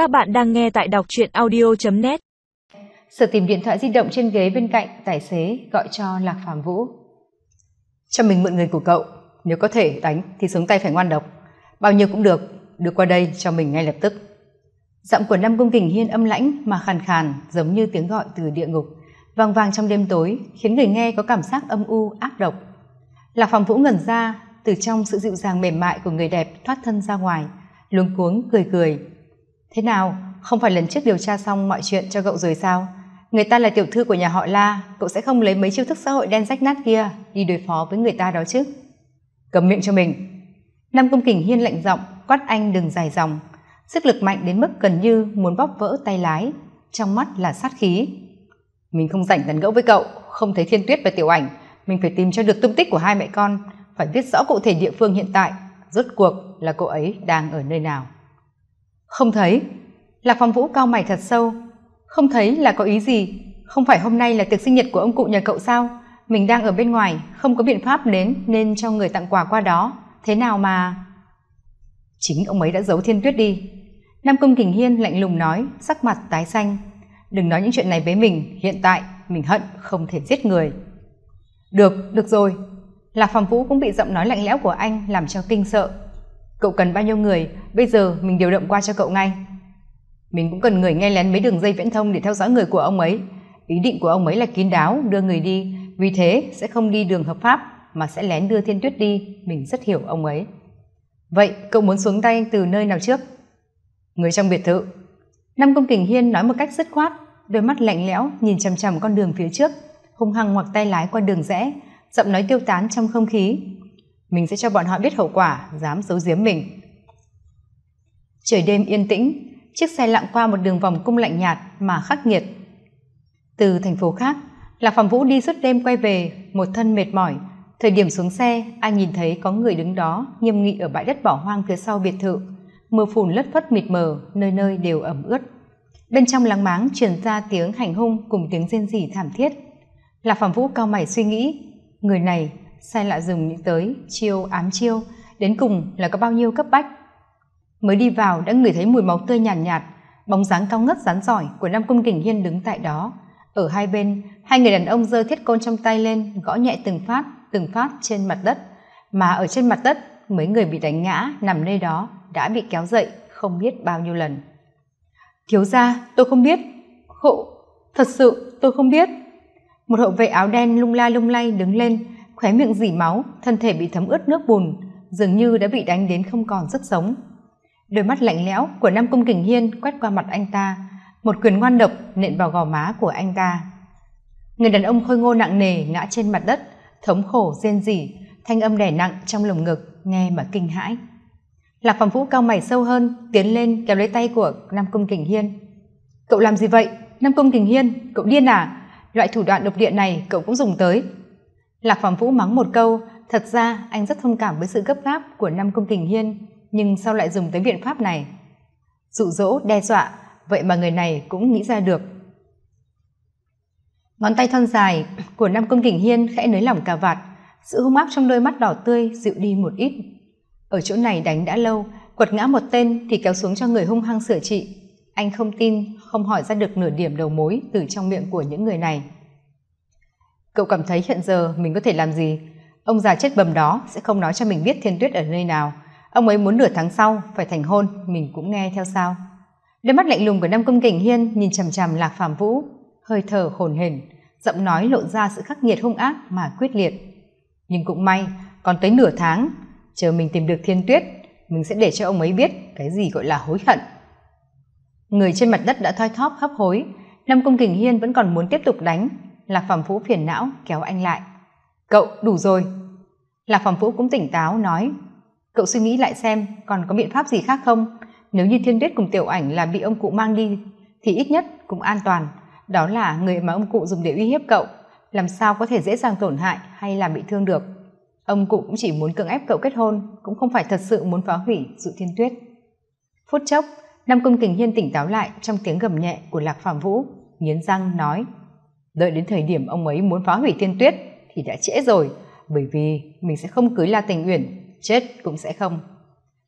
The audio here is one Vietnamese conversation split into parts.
Các bạn đang nghe tại đọc truyện audio.net Sở tìm điện thoại di động trên ghế bên cạnh tài xế gọi cho Lạc Phạm Vũ. Cho mình mượn người của cậu, nếu có thể đánh thì xuống tay phải ngoan độc. Bao nhiêu cũng được, đưa qua đây cho mình ngay lập tức. Giọng của Nam Cung Kình Hiên âm lãnh mà khàn khàn giống như tiếng gọi từ địa ngục, vang vang trong đêm tối khiến người nghe có cảm giác âm u ác độc. Lạc Phạm Vũ ngẩn ra từ trong sự dịu dàng mềm mại của người đẹp thoát thân ra ngoài, luống cuống cười cười. Thế nào, không phải lần trước điều tra xong mọi chuyện cho cậu rồi sao? Người ta là tiểu thư của nhà họ La, cậu sẽ không lấy mấy chiêu thức xã hội đen rách nát kia đi đối phó với người ta đó chứ? Cầm miệng cho mình. Nam công Kình Hiên lạnh giọng quát anh đừng dài dòng, sức lực mạnh đến mức gần như muốn bóp vỡ tay lái, trong mắt là sát khí. Mình không rảnh tấn gẫu với cậu, không thấy Thiên Tuyết và Tiểu Ảnh, mình phải tìm cho được tung tích của hai mẹ con, phải biết rõ cụ thể địa phương hiện tại, rốt cuộc là cô ấy đang ở nơi nào. Không thấy. Lạc Phong Vũ cao mày thật sâu. Không thấy là có ý gì? Không phải hôm nay là tiệc sinh nhật của ông cụ nhà cậu sao? Mình đang ở bên ngoài, không có biện pháp đến nên cho người tặng quà qua đó. Thế nào mà... Chính ông ấy đã giấu thiên tuyết đi. Nam công Kình Hiên lạnh lùng nói, sắc mặt tái xanh. Đừng nói những chuyện này với mình, hiện tại mình hận không thể giết người. Được, được rồi. Lạc Phong Vũ cũng bị giọng nói lạnh lẽo của anh làm cho kinh sợ. Cậu cần bao nhiêu người, bây giờ mình điều động qua cho cậu ngay. Mình cũng cần người nghe lén mấy đường dây viễn thông để theo dõi người của ông ấy. Ý định của ông ấy là kín đáo, đưa người đi, vì thế sẽ không đi đường hợp pháp mà sẽ lén đưa Thiên Tuyết đi, mình rất hiểu ông ấy. Vậy cậu muốn xuống tay từ nơi nào trước? Người trong biệt thự. Năm Công Kình Hiên nói một cách dứt khoát, đôi mắt lạnh lẽo nhìn chằm chằm con đường phía trước, hung hăng ngoặc tay lái qua đường rẽ, giọng nói tiêu tán trong không khí. Mình sẽ cho bọn họ biết hậu quả, dám giấu giếm mình. Trời đêm yên tĩnh, chiếc xe lặng qua một đường vòng cung lạnh nhạt mà khắc nghiệt. Từ thành phố khác, Lạc Phạm Vũ đi suốt đêm quay về, một thân mệt mỏi. Thời điểm xuống xe, anh nhìn thấy có người đứng đó, nghiêm nghị ở bãi đất bỏ hoang phía sau biệt thự. Mưa phùn lất phất mịt mờ, nơi nơi đều ẩm ướt. Bên trong láng máng truyền ra tiếng hành hung cùng tiếng rên rỉ thảm thiết. Lạc Phạm Vũ cao mày suy nghĩ, người này sai lạ dùng những tới chiêu ám chiêu, đến cùng là có bao nhiêu cấp bách. Mới đi vào đã ngửi thấy mùi máu tươi nhàn nhạt, nhạt, bóng dáng cao ngất rắn giỏi của Nam Cung Kình Hiên đứng tại đó. Ở hai bên, hai người đàn ông giơ thiết côn trong tay lên, gõ nhẹ từng phát, từng phát trên mặt đất. Mà ở trên mặt đất, mấy người bị đánh ngã nằm nơi đó đã bị kéo dậy không biết bao nhiêu lần. Thiếu gia, tôi không biết. hộ thật sự tôi không biết. Một hậu vệ áo đen lung la lung lay đứng lên, khóe miệng dỉ máu, thân thể bị thấm ướt nước bùn, dường như đã bị đánh đến không còn sức sống. Đôi mắt lạnh lẽo của Nam Cung Kình Hiên quét qua mặt anh ta, một quyền ngoan độc nện vào gò má của anh ta. Người đàn ông khôi ngô nặng nề ngã trên mặt đất, thống khổ rên rỉ, thanh âm đè nặng trong lồng ngực, nghe mà kinh hãi. Lạc Phạm Vũ cao mày sâu hơn, tiến lên kéo lấy tay của Nam Cung Kình Hiên. Cậu làm gì vậy? Nam Cung Kình Hiên, cậu điên à? Loại thủ đoạn độc địa này cậu cũng dùng tới. Lạc Phạm Vũ mắng một câu, thật ra anh rất thông cảm với sự gấp gáp của năm công tình Hiên, nhưng sao lại dùng tới biện pháp này? Dụ dỗ, đe dọa, vậy mà người này cũng nghĩ ra được. Ngón tay thon dài của Nam công Kình Hiên khẽ nới lỏng cà vạt, sự hung áp trong đôi mắt đỏ tươi dịu đi một ít. Ở chỗ này đánh đã lâu, quật ngã một tên thì kéo xuống cho người hung hăng sửa trị. Anh không tin, không hỏi ra được nửa điểm đầu mối từ trong miệng của những người này. Cậu cảm thấy hiện giờ mình có thể làm gì? Ông già chết bầm đó sẽ không nói cho mình biết thiên tuyết ở nơi nào. Ông ấy muốn nửa tháng sau phải thành hôn, mình cũng nghe theo sao. Đôi mắt lạnh lùng của Nam Công Kình Hiên nhìn chằm chằm Lạc phàm Vũ, hơi thở hồn hển, giọng nói lộ ra sự khắc nghiệt hung ác mà quyết liệt. Nhưng cũng may, còn tới nửa tháng, chờ mình tìm được thiên tuyết, mình sẽ để cho ông ấy biết cái gì gọi là hối hận. Người trên mặt đất đã thoi thóp hấp hối, Nam Công Kình Hiên vẫn còn muốn tiếp tục đánh, Lạc Phạm Vũ phiền não kéo anh lại. Cậu, đủ rồi. Lạc Phạm Vũ cũng tỉnh táo nói, cậu suy nghĩ lại xem còn có biện pháp gì khác không? Nếu như thiên tuyết cùng tiểu ảnh là bị ông cụ mang đi, thì ít nhất cũng an toàn. Đó là người mà ông cụ dùng để uy hiếp cậu, làm sao có thể dễ dàng tổn hại hay làm bị thương được. Ông cụ cũng chỉ muốn cưỡng ép cậu kết hôn, cũng không phải thật sự muốn phá hủy dụ thiên tuyết. Phút chốc, Nam Công Kình Hiên tỉnh táo lại trong tiếng gầm nhẹ của Lạc Phạm Vũ, nghiến răng nói, đợi đến thời điểm ông ấy muốn phá hủy thiên tuyết thì đã trễ rồi, bởi vì mình sẽ không cưới La Tình Uyển, chết cũng sẽ không.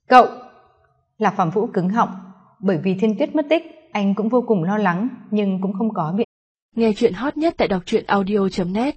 Cậu! là Phạm Vũ cứng họng, bởi vì thiên tuyết mất tích anh cũng vô cùng lo lắng nhưng cũng không có biện nghe chuyện hot nhất tại đọc truyện audio net